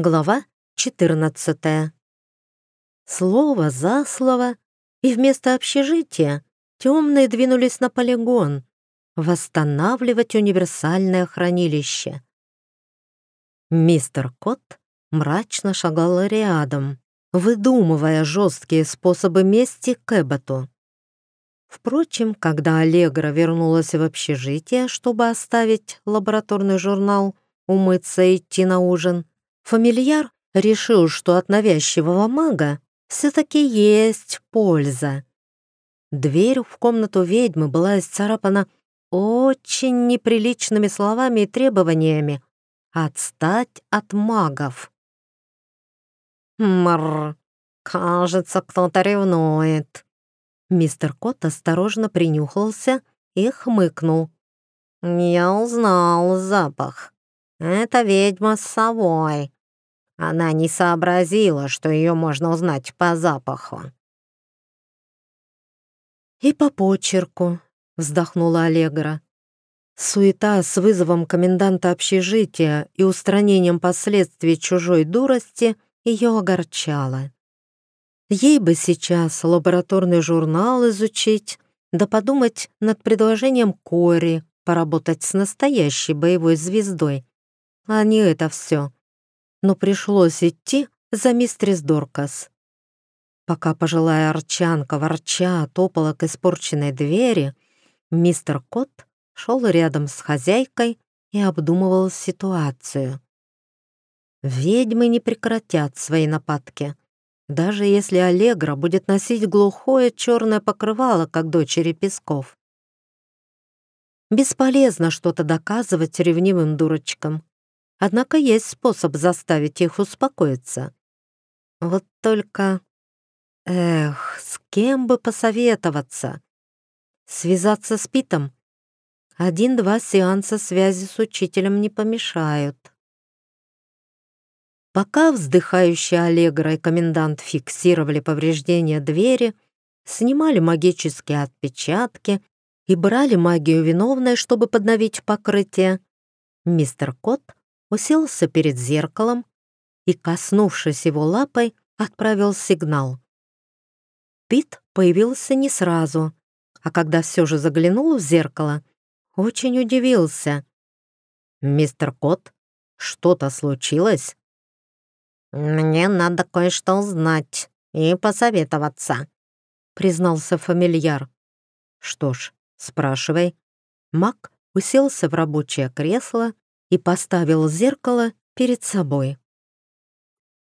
Глава 14. Слово за слово, и вместо общежития темные двинулись на полигон восстанавливать универсальное хранилище. Мистер Кот мрачно шагал рядом, выдумывая жесткие способы мести к. Впрочем, когда Аллегра вернулась в общежитие, чтобы оставить лабораторный журнал, умыться и идти на ужин, Фамильяр решил, что от навязчивого мага все-таки есть польза. Дверь в комнату ведьмы была исцарапана очень неприличными словами и требованиями отстать от магов. «Мррр, кажется, кто-то ревнует». Мистер Кот осторожно принюхался и хмыкнул. «Я узнал запах. Это ведьма с совой. Она не сообразила, что ее можно узнать по запаху. «И по почерку», — вздохнула Аллегра. Суета с вызовом коменданта общежития и устранением последствий чужой дурости ее огорчала. Ей бы сейчас лабораторный журнал изучить, да подумать над предложением Кори поработать с настоящей боевой звездой, а не это все но пришлось идти за мистерис Доркас. Пока пожилая арчанка ворча топала к испорченной двери, мистер Кот шел рядом с хозяйкой и обдумывал ситуацию. Ведьмы не прекратят свои нападки, даже если Аллегра будет носить глухое черное покрывало, как дочери Песков. Бесполезно что-то доказывать ревнивым дурочкам. Однако есть способ заставить их успокоиться. Вот только... Эх, с кем бы посоветоваться? Связаться с Питом? Один-два сеанса связи с учителем не помешают. Пока вздыхающая Аллегра и комендант фиксировали повреждения двери, снимали магические отпечатки и брали магию виновной, чтобы подновить покрытие, мистер Кот уселся перед зеркалом и, коснувшись его лапой, отправил сигнал. Пит появился не сразу, а когда все же заглянул в зеркало, очень удивился. «Мистер Кот, что-то случилось?» «Мне надо кое-что узнать и посоветоваться», признался фамильяр. «Что ж, спрашивай». Мак уселся в рабочее кресло и поставил зеркало перед собой.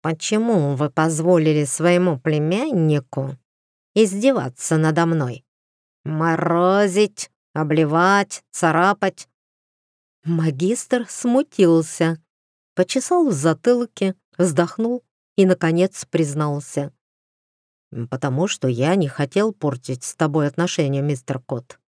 «Почему вы позволили своему племяннику издеваться надо мной? Морозить, обливать, царапать?» Магистр смутился, почесал в затылке, вздохнул и, наконец, признался. «Потому что я не хотел портить с тобой отношения, мистер Кот.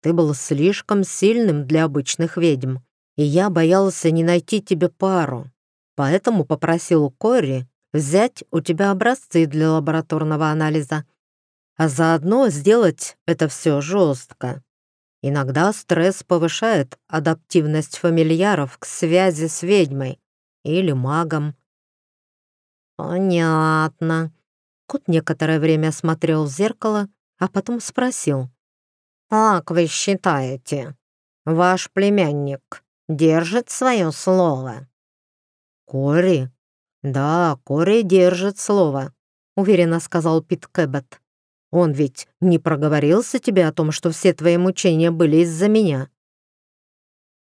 Ты был слишком сильным для обычных ведьм и я боялся не найти тебе пару, поэтому попросил Кори взять у тебя образцы для лабораторного анализа, а заодно сделать это все жестко. Иногда стресс повышает адаптивность фамильяров к связи с ведьмой или магом. «Понятно». Кот некоторое время смотрел в зеркало, а потом спросил. «Как вы считаете, ваш племянник держит свое слово». «Кори?» «Да, Кори держит слово», — уверенно сказал Пит Кэббет. «Он ведь не проговорился тебе о том, что все твои мучения были из-за меня?»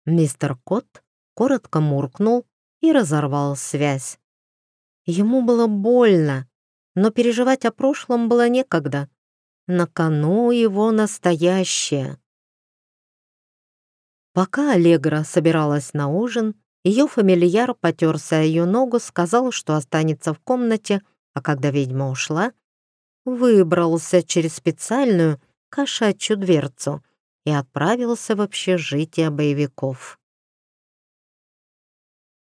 Мистер Кот коротко муркнул и разорвал связь. Ему было больно, но переживать о прошлом было некогда. На кону его настоящее. Пока Аллегра собиралась на ужин, ее фамильяр потерся ее ногу, сказал, что останется в комнате, а когда ведьма ушла, выбрался через специальную кошачью дверцу и отправился в общежитие боевиков.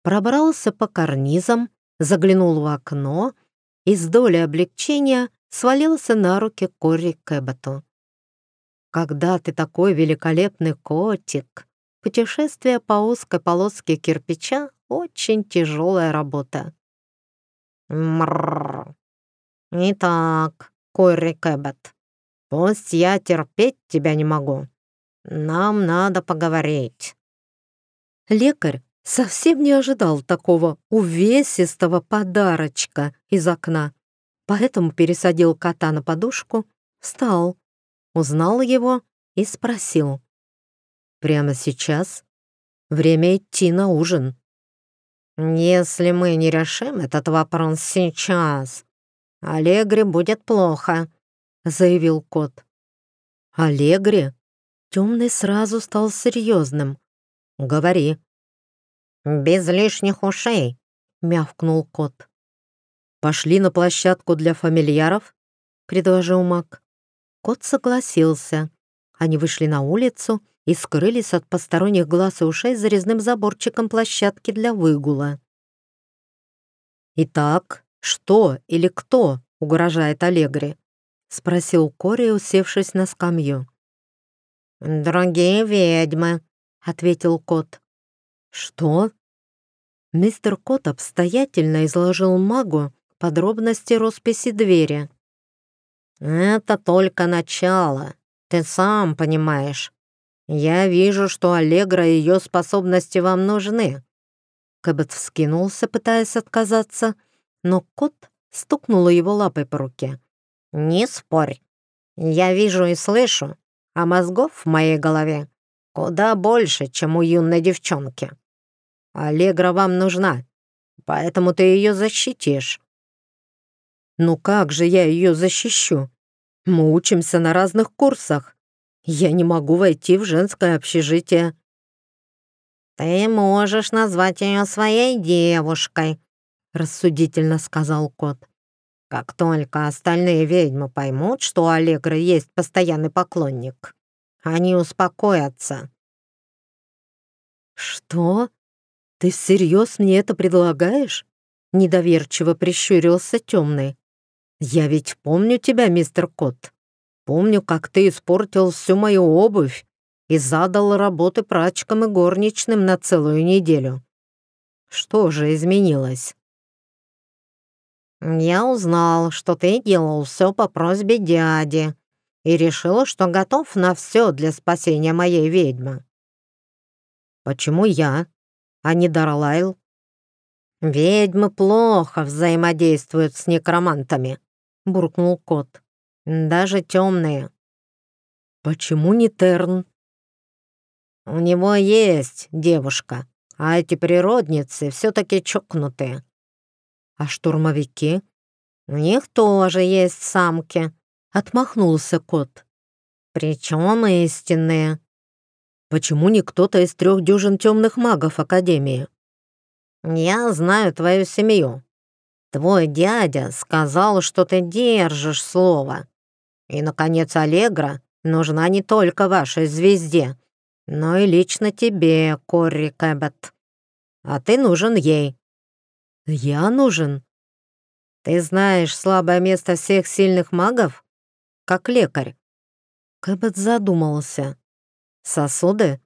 Пробрался по карнизам, заглянул в окно и с долей облегчения свалился на руки Кори Кэбботу. «Когда ты такой великолепный котик!» Путешествие по узкой полоске кирпича — очень тяжелая работа. Мрррр. Итак, Койри Кэббет, пусть я терпеть тебя не могу. Нам надо поговорить. Лекарь совсем не ожидал такого увесистого подарочка из окна, поэтому пересадил кота на подушку, встал, узнал его и спросил. «Прямо сейчас? Время идти на ужин». «Если мы не решим этот вопрос сейчас, Аллегре будет плохо», — заявил кот. «Аллегре?» Темный сразу стал серьезным. «Говори». «Без лишних ушей», — мявкнул кот. «Пошли на площадку для фамильяров?» — предложил маг. Кот согласился. Они вышли на улицу и скрылись от посторонних глаз и ушей за резным заборчиком площадки для выгула. «Итак, что или кто угрожает Аллегре?» — спросил Кори, усевшись на скамью. «Другие ведьмы», — ответил кот. «Что?» Мистер Кот обстоятельно изложил магу подробности росписи двери. «Это только начало, ты сам понимаешь. Я вижу, что Аллегра и ее способности вам нужны». Кэббет вскинулся, пытаясь отказаться, но кот стукнула его лапой по руке. «Не спорь. Я вижу и слышу, а мозгов в моей голове куда больше, чем у юной девчонки. Аллегра вам нужна, поэтому ты ее защитишь». «Ну как же я ее защищу? Мы учимся на разных курсах. Я не могу войти в женское общежитие». «Ты можешь назвать ее своей девушкой», — рассудительно сказал кот. «Как только остальные ведьмы поймут, что у Аллегры есть постоянный поклонник, они успокоятся». «Что? Ты всерьез мне это предлагаешь?» Недоверчиво прищурился темный. «Я ведь помню тебя, мистер Кот. Помню, как ты испортил всю мою обувь и задал работы прачкам и горничным на целую неделю. Что же изменилось?» «Я узнал, что ты делал все по просьбе дяди и решил, что готов на все для спасения моей ведьмы». «Почему я, а не Дарлайл?» «Ведьмы плохо взаимодействуют с некромантами», — буркнул кот. «Даже темные». «Почему не Терн?» «У него есть девушка, а эти природницы все-таки чокнутые». «А штурмовики?» «У них тоже есть самки», — отмахнулся кот. «Причем истинные». Почему не кто-то из трех дюжин темных магов Академии? Я знаю твою семью. Твой дядя сказал, что ты держишь слово. И, наконец, Аллегра нужна не только вашей звезде, но и лично тебе, Корри Кэббет. А ты нужен ей. Я нужен? Ты знаешь слабое место всех сильных магов? Как лекарь. Кэббет задумался. Сосуды?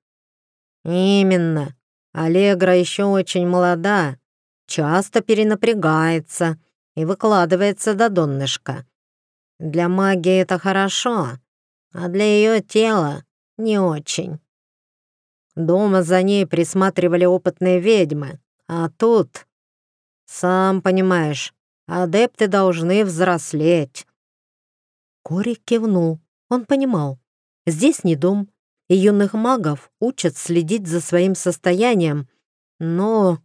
Именно. Аллегра еще очень молода, часто перенапрягается и выкладывается до донышка. Для магии это хорошо, а для ее тела не очень. Дома за ней присматривали опытные ведьмы, а тут, сам понимаешь, адепты должны взрослеть. Кори кивнул. Он понимал. Здесь не дом, и юных магов учат следить за своим состоянием, но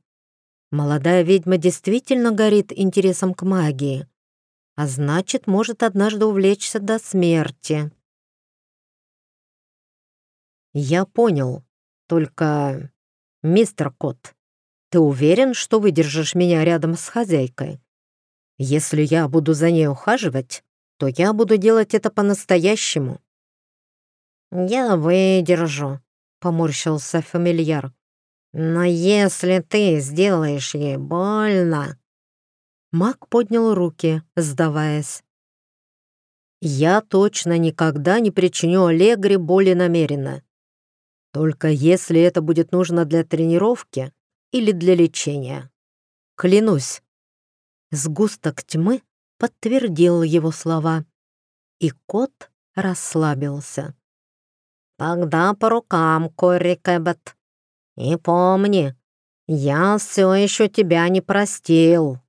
молодая ведьма действительно горит интересом к магии, а значит, может однажды увлечься до смерти. Я понял, только, мистер Кот, ты уверен, что выдержишь меня рядом с хозяйкой? Если я буду за ней ухаживать, то я буду делать это по-настоящему. «Я выдержу», — поморщился фамильяр. «Но если ты сделаешь ей больно...» Маг поднял руки, сдаваясь. «Я точно никогда не причиню Аллегре боли намеренно. Только если это будет нужно для тренировки или для лечения. Клянусь». Сгусток тьмы подтвердил его слова, и кот расслабился. «Тогда по рукам, Кори Кэббет. И помни, я все еще тебя не простил».